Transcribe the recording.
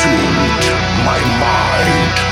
consumed my mind.